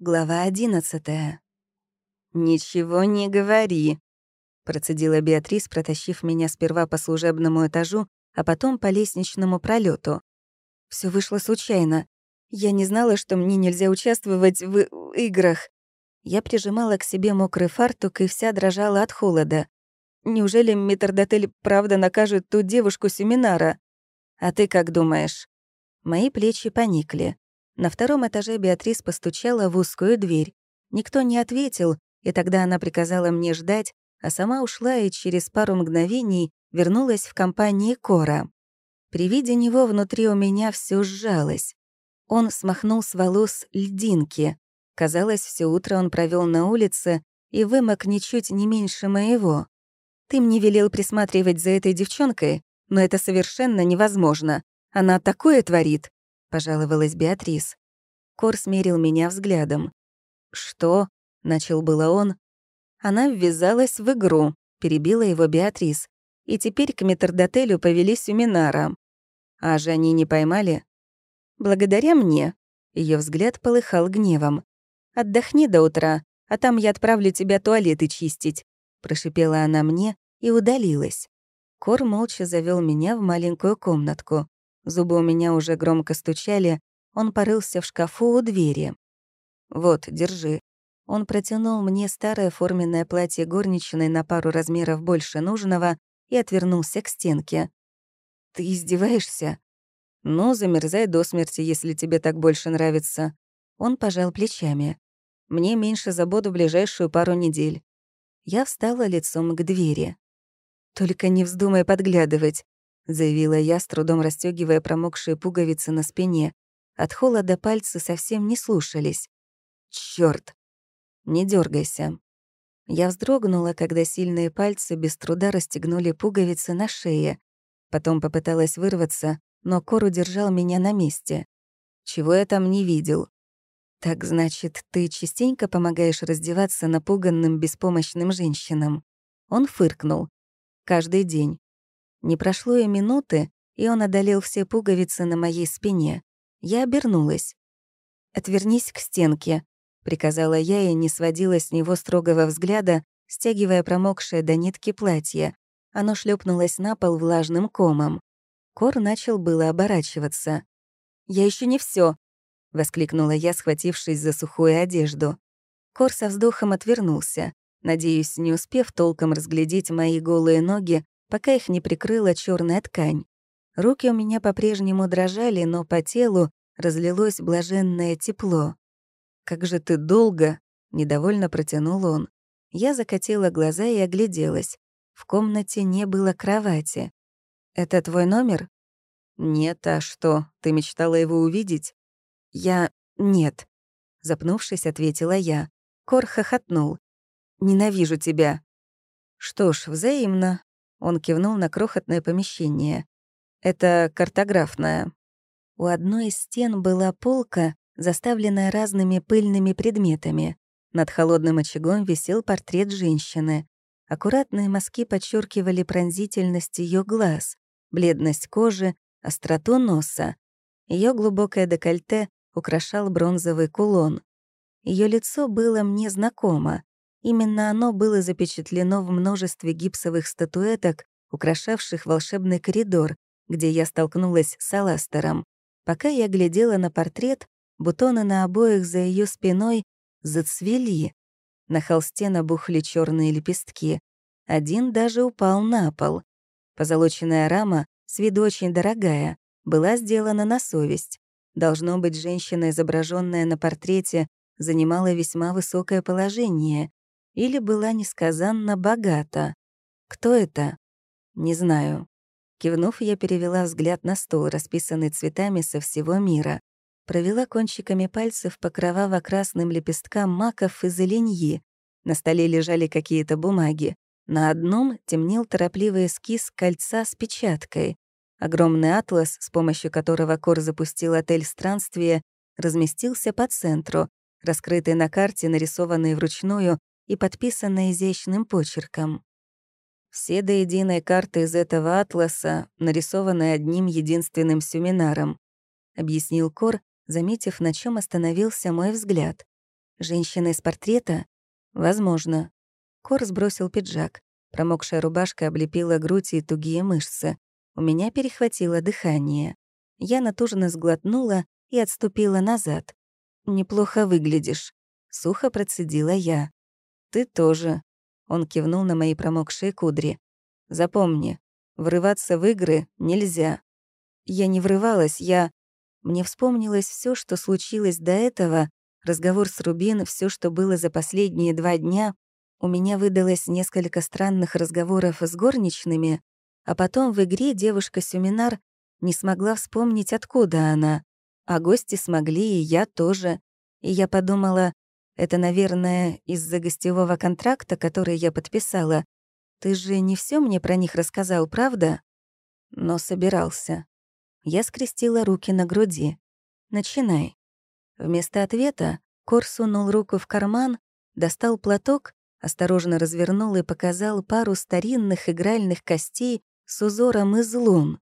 Глава 11. «Ничего не говори», — процедила Беатрис, протащив меня сперва по служебному этажу, а потом по лестничному пролету. Все вышло случайно. Я не знала, что мне нельзя участвовать в играх. Я прижимала к себе мокрый фартук и вся дрожала от холода. Неужели метрдотель правда накажет ту девушку семинара? А ты как думаешь? Мои плечи поникли. На втором этаже Беатрис постучала в узкую дверь. Никто не ответил, и тогда она приказала мне ждать, а сама ушла и через пару мгновений вернулась в компании Кора. При виде него внутри у меня все сжалось. Он смахнул с волос льдинки. Казалось, все утро он провел на улице и вымок ничуть не меньше моего. «Ты мне велел присматривать за этой девчонкой, но это совершенно невозможно. Она такое творит. — пожаловалась Беатрис. Кор смерил меня взглядом. «Что?» — начал было он. «Она ввязалась в игру», — перебила его Беатрис. «И теперь к метрдотелю повели семинара». «А же они не поймали?» «Благодаря мне». Ее взгляд полыхал гневом. «Отдохни до утра, а там я отправлю тебя туалеты чистить», — прошипела она мне и удалилась. Кор молча завел меня в маленькую комнатку. Зубы у меня уже громко стучали, он порылся в шкафу у двери. «Вот, держи». Он протянул мне старое форменное платье горничной на пару размеров больше нужного и отвернулся к стенке. «Ты издеваешься?» «Ну, замерзай до смерти, если тебе так больше нравится». Он пожал плечами. «Мне меньше забот в ближайшую пару недель». Я встала лицом к двери. «Только не вздумай подглядывать заявила я, с трудом расстегивая промокшие пуговицы на спине. От холода пальцы совсем не слушались. Черт! Не дергайся. Я вздрогнула, когда сильные пальцы без труда расстегнули пуговицы на шее. Потом попыталась вырваться, но Кор удержал меня на месте. Чего я там не видел? Так значит, ты частенько помогаешь раздеваться напуганным беспомощным женщинам. Он фыркнул. Каждый день. Не прошло и минуты, и он одолел все пуговицы на моей спине. Я обернулась. «Отвернись к стенке», — приказала я и не сводила с него строгого взгляда, стягивая промокшее до нитки платье. Оно шлепнулось на пол влажным комом. Кор начал было оборачиваться. «Я еще не все, воскликнула я, схватившись за сухую одежду. Кор со вздохом отвернулся, надеюсь, не успев толком разглядеть мои голые ноги пока их не прикрыла черная ткань. Руки у меня по-прежнему дрожали, но по телу разлилось блаженное тепло. «Как же ты долго!» — недовольно протянул он. Я закатила глаза и огляделась. В комнате не было кровати. «Это твой номер?» «Нет, а что, ты мечтала его увидеть?» «Я... нет», — запнувшись, ответила я. Кор хохотнул. «Ненавижу тебя». «Что ж, взаимно. Он кивнул на крохотное помещение. «Это картографная». У одной из стен была полка, заставленная разными пыльными предметами. Над холодным очагом висел портрет женщины. Аккуратные мазки подчеркивали пронзительность ее глаз, бледность кожи, остроту носа. Ее глубокое декольте украшал бронзовый кулон. Ее лицо было мне знакомо. Именно оно было запечатлено в множестве гипсовых статуэток, украшавших волшебный коридор, где я столкнулась с Аластером. Пока я глядела на портрет, бутоны на обоих за ее спиной зацвели. На холсте набухли черные лепестки. Один даже упал на пол. Позолоченная рама, с виду очень дорогая, была сделана на совесть. Должно быть, женщина, изображенная на портрете, занимала весьма высокое положение или была несказанно богата. Кто это? Не знаю. Кивнув, я перевела взгляд на стол, расписанный цветами со всего мира. Провела кончиками пальцев по кроваво-красным лепесткам маков и зеленьи. На столе лежали какие-то бумаги. На одном темнел торопливый эскиз кольца с печаткой. Огромный атлас, с помощью которого Кор запустил отель «Странствие», разместился по центру. Раскрытые на карте, нарисованные вручную, и подписанное изящным почерком. Все до единой карты из этого атласа нарисованы одним единственным семинаром, объяснил Кор, заметив, на чем остановился мой взгляд. Женщина из портрета? Возможно. Кор сбросил пиджак. Промокшая рубашка облепила грудь и тугие мышцы. У меня перехватило дыхание. Я натужно сглотнула и отступила назад. «Неплохо выглядишь», — сухо процедила я. «Ты тоже», — он кивнул на мои промокшие кудри. «Запомни, врываться в игры нельзя». Я не врывалась, я... Мне вспомнилось все, что случилось до этого, разговор с Рубин, все, что было за последние два дня. У меня выдалось несколько странных разговоров с горничными, а потом в игре девушка Сюминар не смогла вспомнить, откуда она. А гости смогли, и я тоже. И я подумала, это, наверное, из-за гостевого контракта, который я подписала. Ты же не все мне про них рассказал, правда? Но собирался. Я скрестила руки на груди. Начинай. Вместо ответа Кор сунул руку в карман, достал платок, осторожно развернул и показал пару старинных игральных костей с узором из лун.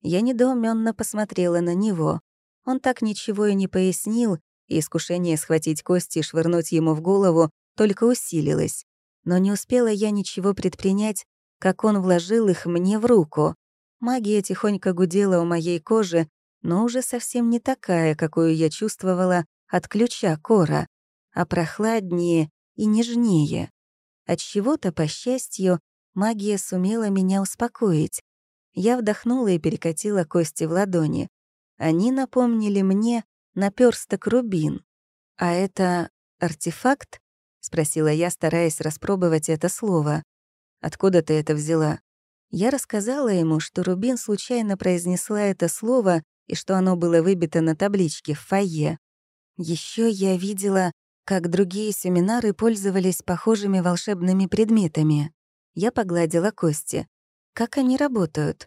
Я недоуменно посмотрела на него. Он так ничего и не пояснил, и искушение схватить кости и швырнуть ему в голову только усилилось. Но не успела я ничего предпринять, как он вложил их мне в руку. Магия тихонько гудела у моей кожи, но уже совсем не такая, какую я чувствовала от ключа кора, а прохладнее и нежнее. От чего-то, по счастью, магия сумела меня успокоить. Я вдохнула и перекатила кости в ладони. Они напомнили мне наперсток рубин. А это артефакт? Спросила я, стараясь распробовать это слово. Откуда ты это взяла? Я рассказала ему, что Рубин случайно произнесла это слово и что оно было выбито на табличке в фойе. Еще я видела, как другие семинары пользовались похожими волшебными предметами. Я погладила кости. Как они работают?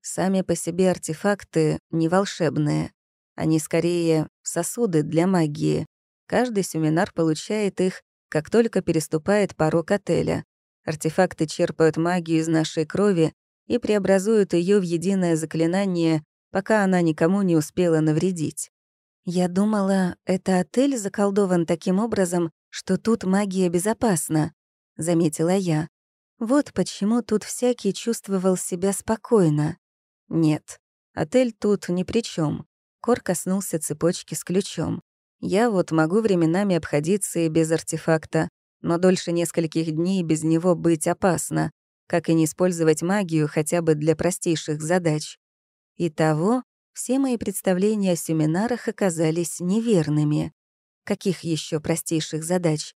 Сами по себе артефакты не волшебные. Они скорее сосуды для магии. Каждый семинар получает их, как только переступает порог отеля. Артефакты черпают магию из нашей крови и преобразуют ее в единое заклинание, пока она никому не успела навредить. Я думала, это отель заколдован таким образом, что тут магия безопасна, — заметила я. Вот почему тут всякий чувствовал себя спокойно. Нет, отель тут ни при чем. Кор коснулся цепочки с ключом. «Я вот могу временами обходиться и без артефакта, но дольше нескольких дней без него быть опасно, как и не использовать магию хотя бы для простейших задач. Итого, все мои представления о семинарах оказались неверными. Каких еще простейших задач?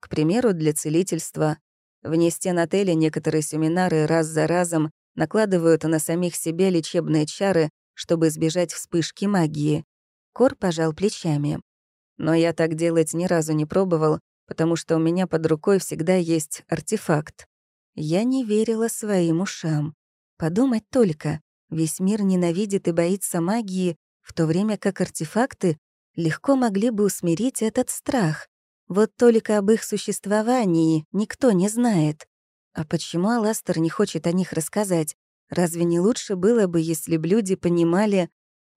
К примеру, для целительства. Вне стен отеля некоторые семинары раз за разом накладывают на самих себе лечебные чары, чтобы избежать вспышки магии. Кор пожал плечами. Но я так делать ни разу не пробовал, потому что у меня под рукой всегда есть артефакт. Я не верила своим ушам. Подумать только, весь мир ненавидит и боится магии, в то время как артефакты легко могли бы усмирить этот страх. Вот только об их существовании никто не знает. А почему Аластер не хочет о них рассказать? Разве не лучше было бы, если бы люди понимали...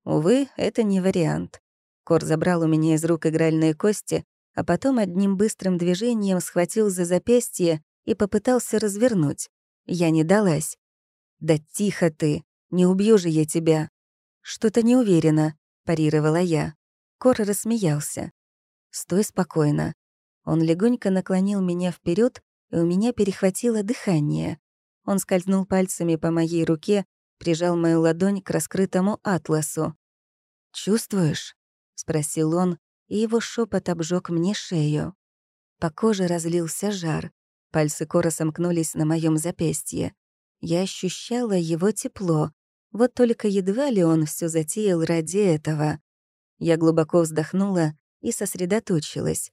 Увы, это не вариант. Кор забрал у меня из рук игральные кости, а потом одним быстрым движением схватил за запястье и попытался развернуть. Я не далась. «Да тихо ты! Не убью же я тебя!» «Что-то не уверена», — парировала я. Кор рассмеялся. «Стой спокойно». Он легонько наклонил меня вперед, и у меня перехватило дыхание. Он скользнул пальцами по моей руке, прижал мою ладонь к раскрытому атласу. «Чувствуешь?» — спросил он, и его шепот обжег мне шею. По коже разлился жар. Пальцы коро сомкнулись на моем запястье. Я ощущала его тепло. Вот только едва ли он все затеял ради этого. Я глубоко вздохнула и сосредоточилась.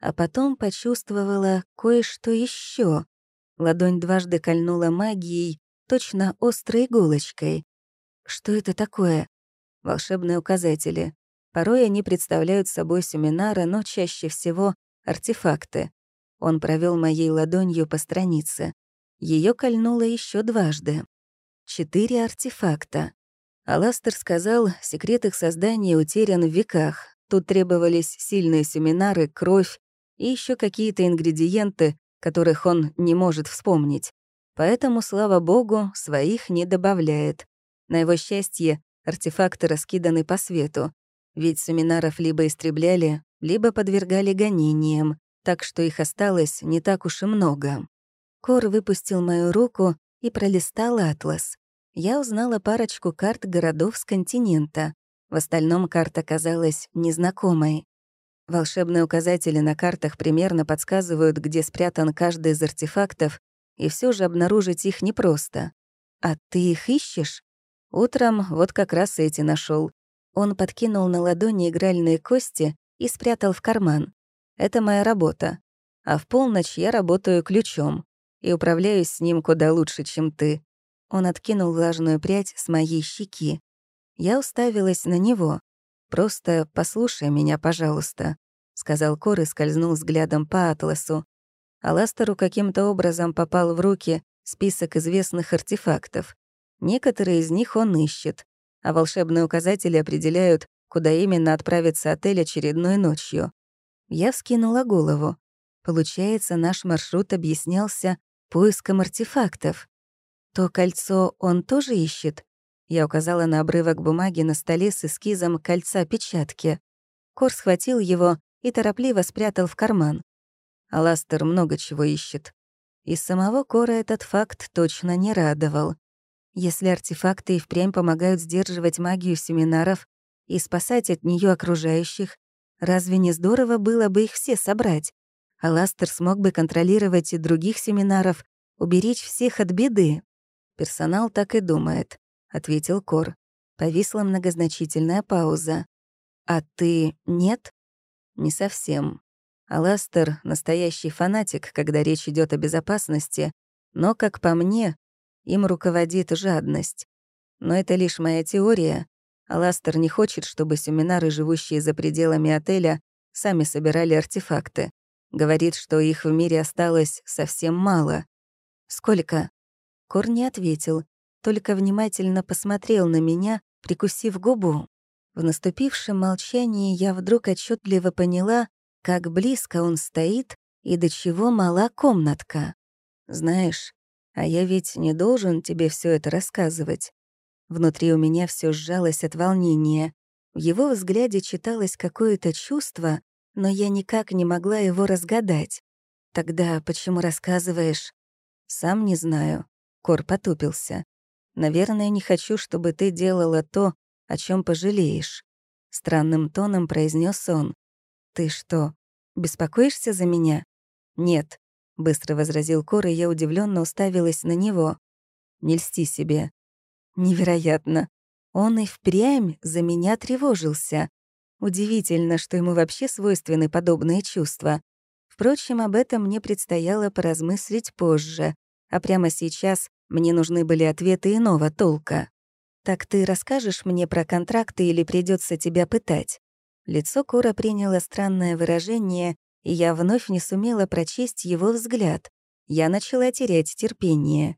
А потом почувствовала кое-что еще. Ладонь дважды кольнула магией, точно острой иголочкой. Что это такое? Волшебные указатели. Порой они представляют собой семинары, но чаще всего — артефакты. Он провел моей ладонью по странице. Ее кольнуло еще дважды. Четыре артефакта. Аластер сказал, секрет их создания утерян в веках. Тут требовались сильные семинары, кровь и еще какие-то ингредиенты, которых он не может вспомнить. Поэтому, слава богу, своих не добавляет. На его счастье, артефакты раскиданы по свету. Ведь суминаров либо истребляли, либо подвергали гонениям, так что их осталось не так уж и много. Кор выпустил мою руку и пролистал атлас. Я узнала парочку карт городов с континента. В остальном карта казалась незнакомой. Волшебные указатели на картах примерно подсказывают, где спрятан каждый из артефактов, и все же обнаружить их непросто. А ты их ищешь? Утром вот как раз эти нашел. Он подкинул на ладони игральные кости и спрятал в карман. Это моя работа. А в полночь я работаю ключом и управляюсь с ним куда лучше, чем ты. Он откинул влажную прядь с моей щеки. Я уставилась на него. «Просто послушай меня, пожалуйста», — сказал Кор и скользнул взглядом по атласу. Аластеру каким-то образом попал в руки список известных артефактов. Некоторые из них он ищет, а волшебные указатели определяют, куда именно отправится отель очередной ночью. Я вскинула голову. Получается, наш маршрут объяснялся поиском артефактов. То кольцо он тоже ищет? Я указала на обрывок бумаги на столе с эскизом кольца печатки. Кор схватил его и торопливо спрятал в карман. Аластер много чего ищет. И самого Кора этот факт точно не радовал. Если артефакты и впрямь помогают сдерживать магию семинаров и спасать от нее окружающих, разве не здорово было бы их все собрать? Аластер смог бы контролировать и других семинаров, уберечь всех от беды. Персонал так и думает. — ответил Кор. Повисла многозначительная пауза. «А ты нет?» «Не совсем. Аластер — настоящий фанатик, когда речь идет о безопасности, но, как по мне, им руководит жадность. Но это лишь моя теория. Аластер не хочет, чтобы семинары, живущие за пределами отеля, сами собирали артефакты. Говорит, что их в мире осталось совсем мало. «Сколько?» Кор не ответил, только внимательно посмотрел на меня, прикусив губу. В наступившем молчании я вдруг отчетливо поняла, как близко он стоит и до чего мала комнатка. «Знаешь, а я ведь не должен тебе все это рассказывать». Внутри у меня все сжалось от волнения. В его взгляде читалось какое-то чувство, но я никак не могла его разгадать. «Тогда почему рассказываешь?» «Сам не знаю». Кор потупился. Наверное, не хочу, чтобы ты делала то, о чем пожалеешь. Странным тоном произнес он. Ты что, беспокоишься за меня? Нет, быстро возразил Кор, и я удивленно уставилась на него. Не льсти себе. Невероятно. Он и впрямь за меня тревожился. Удивительно, что ему вообще свойственны подобные чувства. Впрочем, об этом мне предстояло поразмыслить позже — а прямо сейчас мне нужны были ответы иного толка. «Так ты расскажешь мне про контракты или придется тебя пытать?» Лицо Кора приняло странное выражение, и я вновь не сумела прочесть его взгляд. Я начала терять терпение.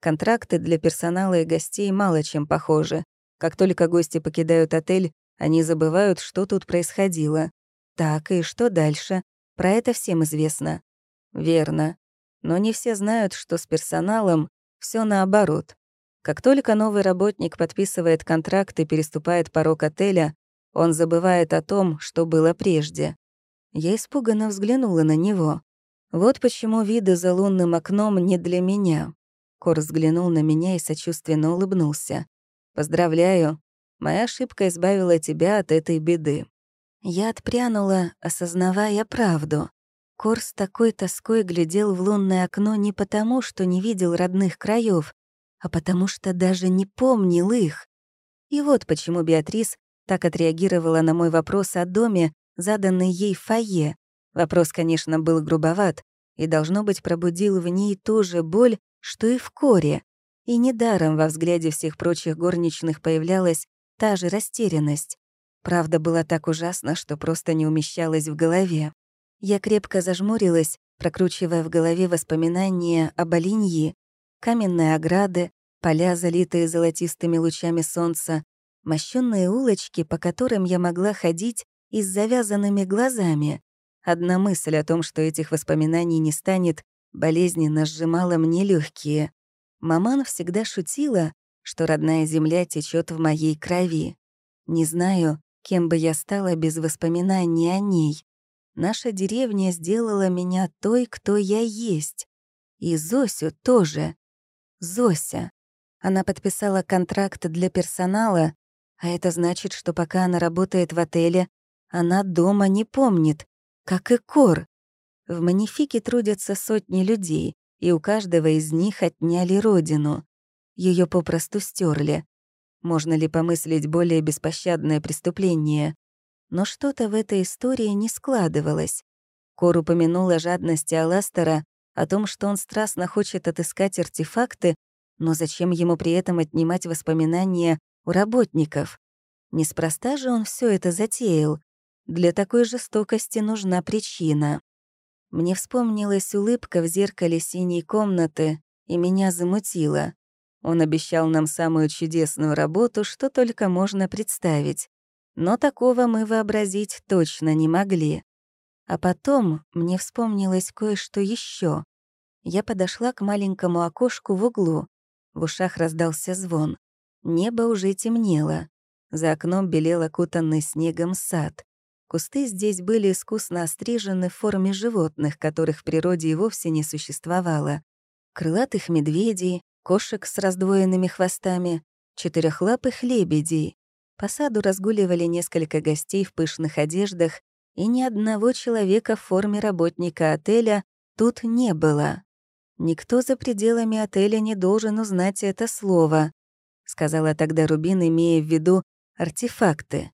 Контракты для персонала и гостей мало чем похожи. Как только гости покидают отель, они забывают, что тут происходило. Так, и что дальше? Про это всем известно. Верно. Но не все знают, что с персоналом все наоборот. Как только новый работник подписывает контракт и переступает порог отеля, он забывает о том, что было прежде. Я испуганно взглянула на него. Вот почему виды за лунным окном не для меня. Кор взглянул на меня и сочувственно улыбнулся. «Поздравляю. Моя ошибка избавила тебя от этой беды». Я отпрянула, осознавая правду. Кор с такой тоской глядел в лунное окно не потому, что не видел родных краев, а потому что даже не помнил их. И вот почему Беатрис так отреагировала на мой вопрос о доме, заданный ей в фойе. Вопрос, конечно, был грубоват и, должно быть, пробудил в ней ту же боль, что и в коре. И недаром во взгляде всех прочих горничных появлялась та же растерянность. Правда была так ужасна, что просто не умещалась в голове. Я крепко зажмурилась, прокручивая в голове воспоминания об Алиньи, каменные ограды, поля, залитые золотистыми лучами солнца, мощенные улочки, по которым я могла ходить и с завязанными глазами. Одна мысль о том, что этих воспоминаний не станет, болезненно сжимала мне легкие. Маман всегда шутила, что родная земля течет в моей крови. Не знаю, кем бы я стала без воспоминаний о ней. Наша деревня сделала меня той, кто я есть. И Зосю тоже. Зося. Она подписала контракт для персонала, а это значит, что пока она работает в отеле, она дома не помнит, как и Кор. В манифике трудятся сотни людей, и у каждого из них отняли родину. Ее попросту стерли. Можно ли помыслить более беспощадное преступление? но что-то в этой истории не складывалось. Кор упомянул о жадности Аластера, о том, что он страстно хочет отыскать артефакты, но зачем ему при этом отнимать воспоминания у работников? Неспроста же он все это затеял. Для такой жестокости нужна причина. Мне вспомнилась улыбка в зеркале синей комнаты, и меня замутило. Он обещал нам самую чудесную работу, что только можно представить но такого мы вообразить точно не могли. А потом мне вспомнилось кое-что еще. Я подошла к маленькому окошку в углу. В ушах раздался звон. Небо уже темнело. За окном белел окутанный снегом сад. Кусты здесь были искусно острижены в форме животных, которых в природе и вовсе не существовало. Крылатых медведей, кошек с раздвоенными хвостами, четырехлапых лебедей, по саду разгуливали несколько гостей в пышных одеждах, и ни одного человека в форме работника отеля тут не было. «Никто за пределами отеля не должен узнать это слово», сказала тогда Рубин, имея в виду артефакты.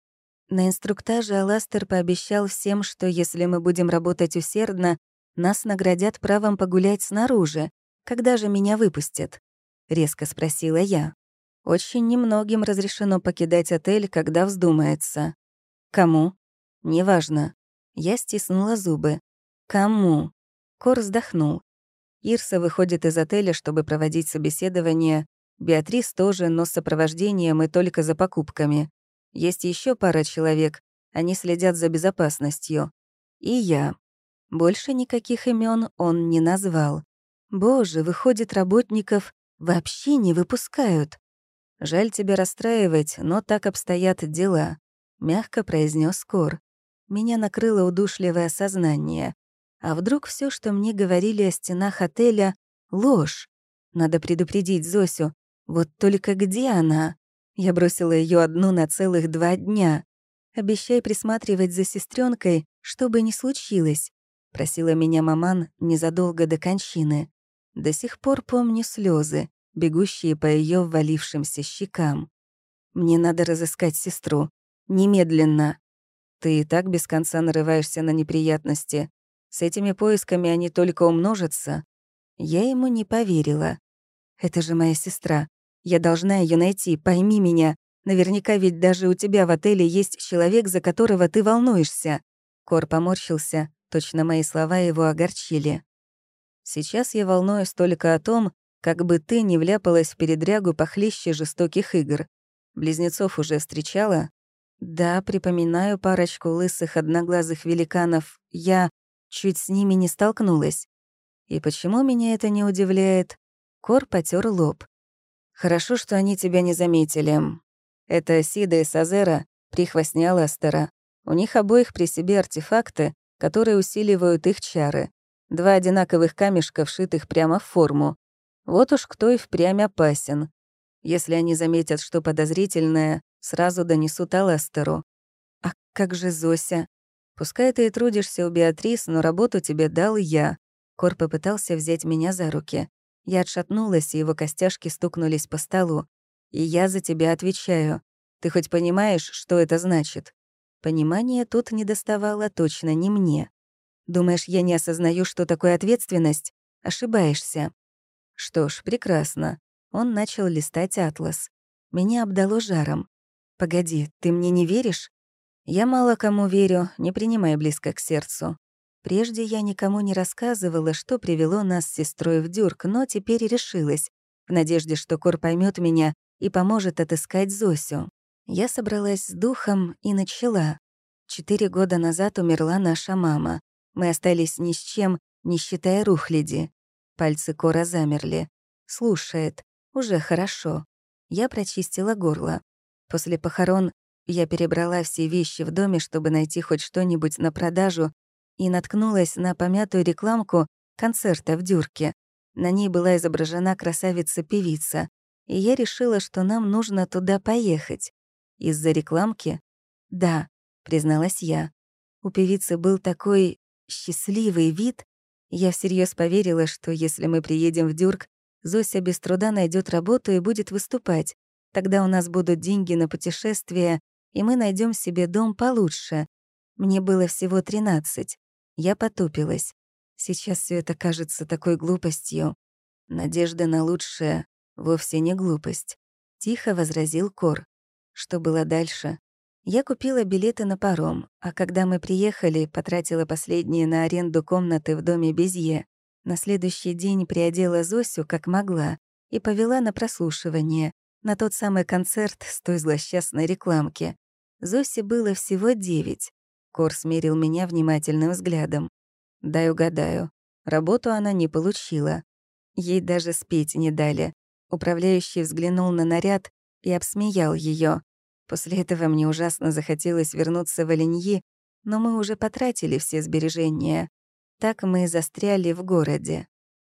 На инструктаже Аластер пообещал всем, что если мы будем работать усердно, нас наградят правом погулять снаружи. Когда же меня выпустят?» — резко спросила я. Очень немногим разрешено покидать отель, когда вздумается. Кому? Неважно. Я стиснула зубы. Кому? Кор вздохнул. Ирса выходит из отеля, чтобы проводить собеседование. Беатрис тоже, но с сопровождением и только за покупками. Есть еще пара человек. Они следят за безопасностью. И я. Больше никаких имен он не назвал. Боже, выходит, работников вообще не выпускают. «Жаль тебя расстраивать, но так обстоят дела», — мягко произнес Кор. Меня накрыло удушливое сознание. А вдруг все, что мне говорили о стенах отеля, — ложь? Надо предупредить Зосю. Вот только где она? Я бросила ее одну на целых два дня. «Обещай присматривать за сестренкой, что бы ни случилось», — просила меня маман незадолго до кончины. До сих пор помню слезы бегущие по ее ввалившимся щекам. «Мне надо разыскать сестру. Немедленно. Ты и так без конца нарываешься на неприятности. С этими поисками они только умножатся». Я ему не поверила. «Это же моя сестра. Я должна ее найти, пойми меня. Наверняка ведь даже у тебя в отеле есть человек, за которого ты волнуешься». Кор поморщился. Точно мои слова его огорчили. Сейчас я волнуюсь только о том, как бы ты не вляпалась в передрягу похлеще жестоких игр. Близнецов уже встречала? Да, припоминаю парочку лысых одноглазых великанов. Я чуть с ними не столкнулась. И почему меня это не удивляет? Кор потер лоб. Хорошо, что они тебя не заметили. Это Сида и Сазера, прихвостня Ластера. У них обоих при себе артефакты, которые усиливают их чары. Два одинаковых камешка, вшитых прямо в форму. Вот уж кто и впрямь опасен. Если они заметят, что подозрительное, сразу донесут Алестеру. А как же Зося? Пускай ты и трудишься у Беатрис, но работу тебе дал я. Кор попытался взять меня за руки. Я отшатнулась, и его костяшки стукнулись по столу. И я за тебя отвечаю. Ты хоть понимаешь, что это значит? Понимание тут не доставало точно не мне. Думаешь, я не осознаю, что такое ответственность? Ошибаешься. Что ж, прекрасно. Он начал листать атлас. Меня обдало жаром. «Погоди, ты мне не веришь?» «Я мало кому верю, не принимай близко к сердцу». Прежде я никому не рассказывала, что привело нас с сестрой в дюрк, но теперь решилась, в надежде, что Кор поймет меня и поможет отыскать Зосю. Я собралась с духом и начала. Четыре года назад умерла наша мама. Мы остались ни с чем, не считая рухляди. Пальцы Кора замерли. Слушает. Уже хорошо. Я прочистила горло. После похорон я перебрала все вещи в доме, чтобы найти хоть что-нибудь на продажу, и наткнулась на помятую рекламку концерта в Дюрке. На ней была изображена красавица-певица, и я решила, что нам нужно туда поехать. Из-за рекламки? Да, призналась я. У певицы был такой счастливый вид, я всерьез поверила, что если мы приедем в Дюрк, Зося без труда найдет работу и будет выступать. Тогда у нас будут деньги на путешествия, и мы найдем себе дом получше. Мне было всего 13. Я потупилась. Сейчас все это кажется такой глупостью. Надежда на лучшее — вовсе не глупость. Тихо возразил Кор. Что было дальше, я купила билеты на паром, а когда мы приехали, потратила последние на аренду комнаты в доме Безье. На следующий день приодела Зосю, как могла, и повела на прослушивание, на тот самый концерт с той злосчастной рекламки. Зосе было всего девять. Кор смерил меня внимательным взглядом. Дай угадаю, работу она не получила. Ей даже спеть не дали. Управляющий взглянул на наряд и обсмеял ее. После этого мне ужасно захотелось вернуться в Оленьи, но мы уже потратили все сбережения. Так мы застряли в городе.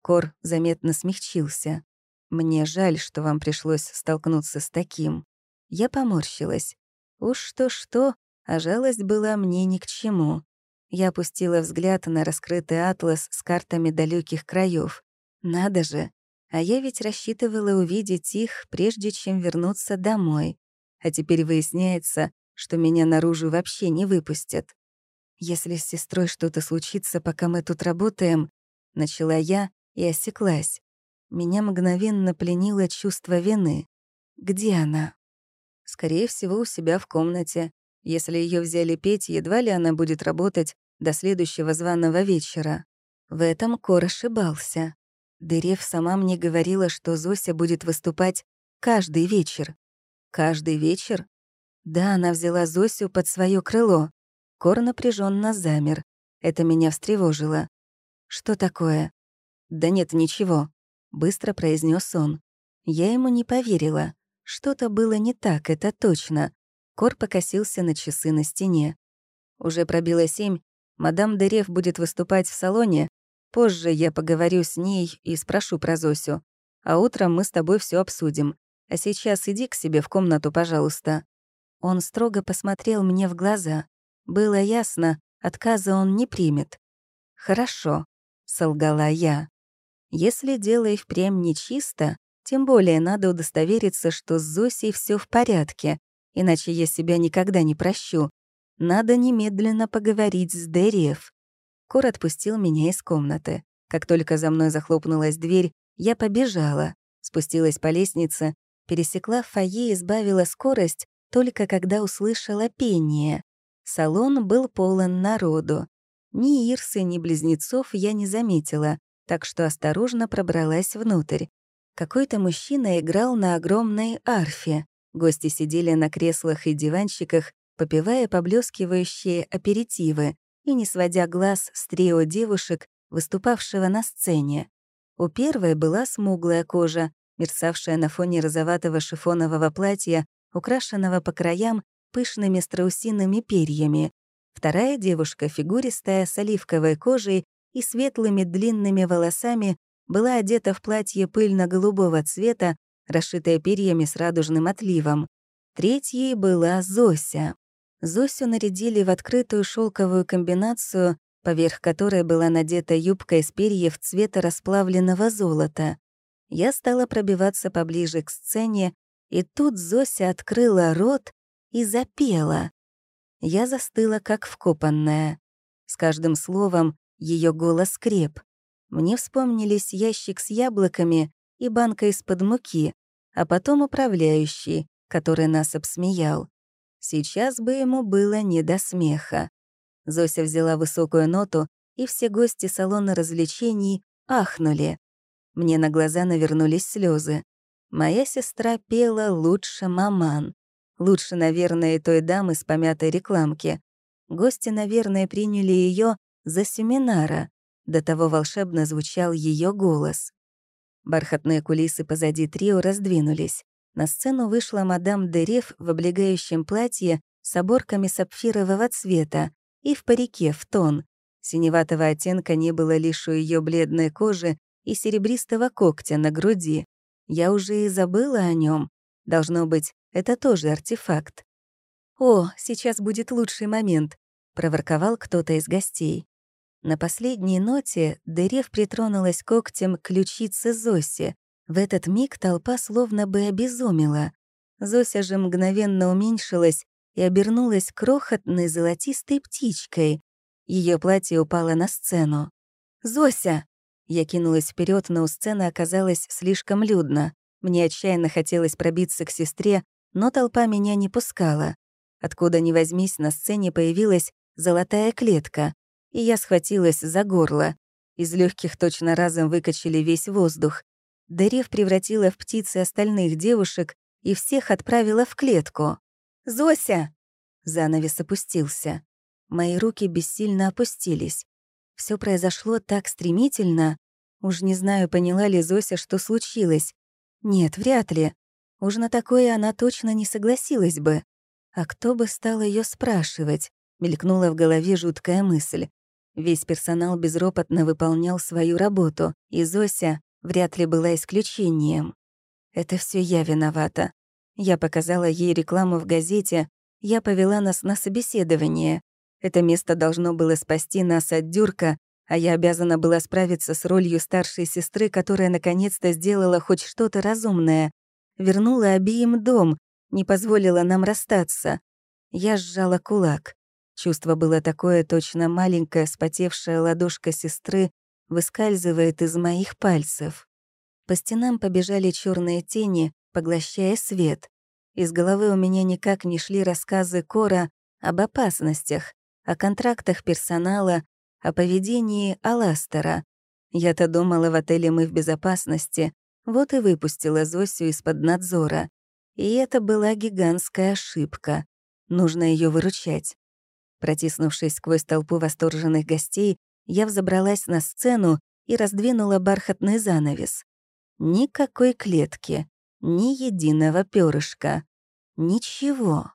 Кор заметно смягчился. «Мне жаль, что вам пришлось столкнуться с таким». Я поморщилась. Уж что-что, а жалость была мне ни к чему. Я опустила взгляд на раскрытый атлас с картами далеких краев. Надо же! А я ведь рассчитывала увидеть их, прежде чем вернуться домой а теперь выясняется, что меня наружу вообще не выпустят. Если с сестрой что-то случится, пока мы тут работаем, начала я и осеклась. Меня мгновенно пленило чувство вины. Где она? Скорее всего, у себя в комнате. Если ее взяли петь, едва ли она будет работать до следующего званого вечера. В этом Кор ошибался. Дырев сама мне говорила, что Зося будет выступать каждый вечер. Каждый вечер? Да, она взяла Зосю под свое крыло. Кор напряженно замер. Это меня встревожило. Что такое? Да нет, ничего. Быстро произнес он. Я ему не поверила. Что-то было не так, это точно. Кор покосился на часы на стене. Уже пробило семь. Мадам Дерев будет выступать в салоне. Позже я поговорю с ней и спрошу про Зосю. А утром мы с тобой все обсудим. А сейчас иди к себе в комнату, пожалуйста». Он строго посмотрел мне в глаза. Было ясно, отказа он не примет. «Хорошо», — солгала я. «Если дело и впрямь нечисто, тем более надо удостовериться, что с Зосей все в порядке, иначе я себя никогда не прощу. Надо немедленно поговорить с Дериев». Кор отпустил меня из комнаты. Как только за мной захлопнулась дверь, я побежала, спустилась по лестнице пересекла фойе и избавила скорость только когда услышала пение. Салон был полон народу. Ни Ирсы, ни близнецов я не заметила, так что осторожно пробралась внутрь. Какой-то мужчина играл на огромной арфе. Гости сидели на креслах и диванчиках, попивая поблескивающие аперитивы и не сводя глаз с трио девушек, выступавшего на сцене. У первой была смуглая кожа, Мерцавшая на фоне розоватого шифонового платья, украшенного по краям пышными страусиными перьями. Вторая девушка, фигуристая, с оливковой кожей и светлыми длинными волосами, была одета в платье пыльно-голубого цвета, расшитое перьями с радужным отливом. Третьей была Зося. Зосю нарядили в открытую шелковую комбинацию, поверх которой была надета юбка из перьев цвета расплавленного золота. Я стала пробиваться поближе к сцене, и тут Зося открыла рот и запела. Я застыла, как вкопанная. С каждым словом ее голос креп. Мне вспомнились ящик с яблоками и банка из-под муки, а потом управляющий, который нас обсмеял. Сейчас бы ему было не до смеха. Зося взяла высокую ноту, и все гости салона развлечений ахнули. Мне на глаза навернулись слезы. Моя сестра пела «Лучше маман». Лучше, наверное, той дамы с помятой рекламки. Гости, наверное, приняли ее за семинара. До того волшебно звучал ее голос. Бархатные кулисы позади трио раздвинулись. На сцену вышла мадам Дерев в облегающем платье с оборками сапфирового цвета и в парике в тон. Синеватого оттенка не было лишь у ее бледной кожи и серебристого когтя на груди. Я уже и забыла о нем. Должно быть, это тоже артефакт. «О, сейчас будет лучший момент», — проворковал кто-то из гостей. На последней ноте Дерев притронулась когтем к ключице Зосе. В этот миг толпа словно бы обезумела. Зося же мгновенно уменьшилась и обернулась крохотной золотистой птичкой. Ее платье упало на сцену. «Зося!» Я кинулась вперед, но у сцены оказалось слишком людно. Мне отчаянно хотелось пробиться к сестре, но толпа меня не пускала. Откуда ни возьмись, на сцене появилась золотая клетка, и я схватилась за горло. Из легких точно разом выкачали весь воздух. Дарев превратила в птицы остальных девушек и всех отправила в клетку. «Зося!» Занавес опустился. Мои руки бессильно опустились. Все произошло так стремительно. Уж не знаю, поняла ли Зося, что случилось. Нет, вряд ли. Уж на такое она точно не согласилась бы. А кто бы стал ее спрашивать? Мелькнула в голове жуткая мысль. Весь персонал безропотно выполнял свою работу, и Зося вряд ли была исключением. Это все я виновата. Я показала ей рекламу в газете, я повела нас на собеседование. Это место должно было спасти нас от дюрка, а я обязана была справиться с ролью старшей сестры, которая наконец-то сделала хоть что-то разумное. Вернула обеим дом, не позволила нам расстаться. Я сжала кулак. Чувство было такое точно маленькая, спотевшая ладошка сестры выскальзывает из моих пальцев. По стенам побежали черные тени, поглощая свет. Из головы у меня никак не шли рассказы Кора об опасностях, о контрактах персонала, о поведении Аластера. Я-то думала, в отеле мы в безопасности, вот и выпустила Зосю из-под надзора. И это была гигантская ошибка. Нужно ее выручать. Протиснувшись сквозь толпу восторженных гостей, я взобралась на сцену и раздвинула бархатный занавес. Никакой клетки, ни единого перышка. Ничего.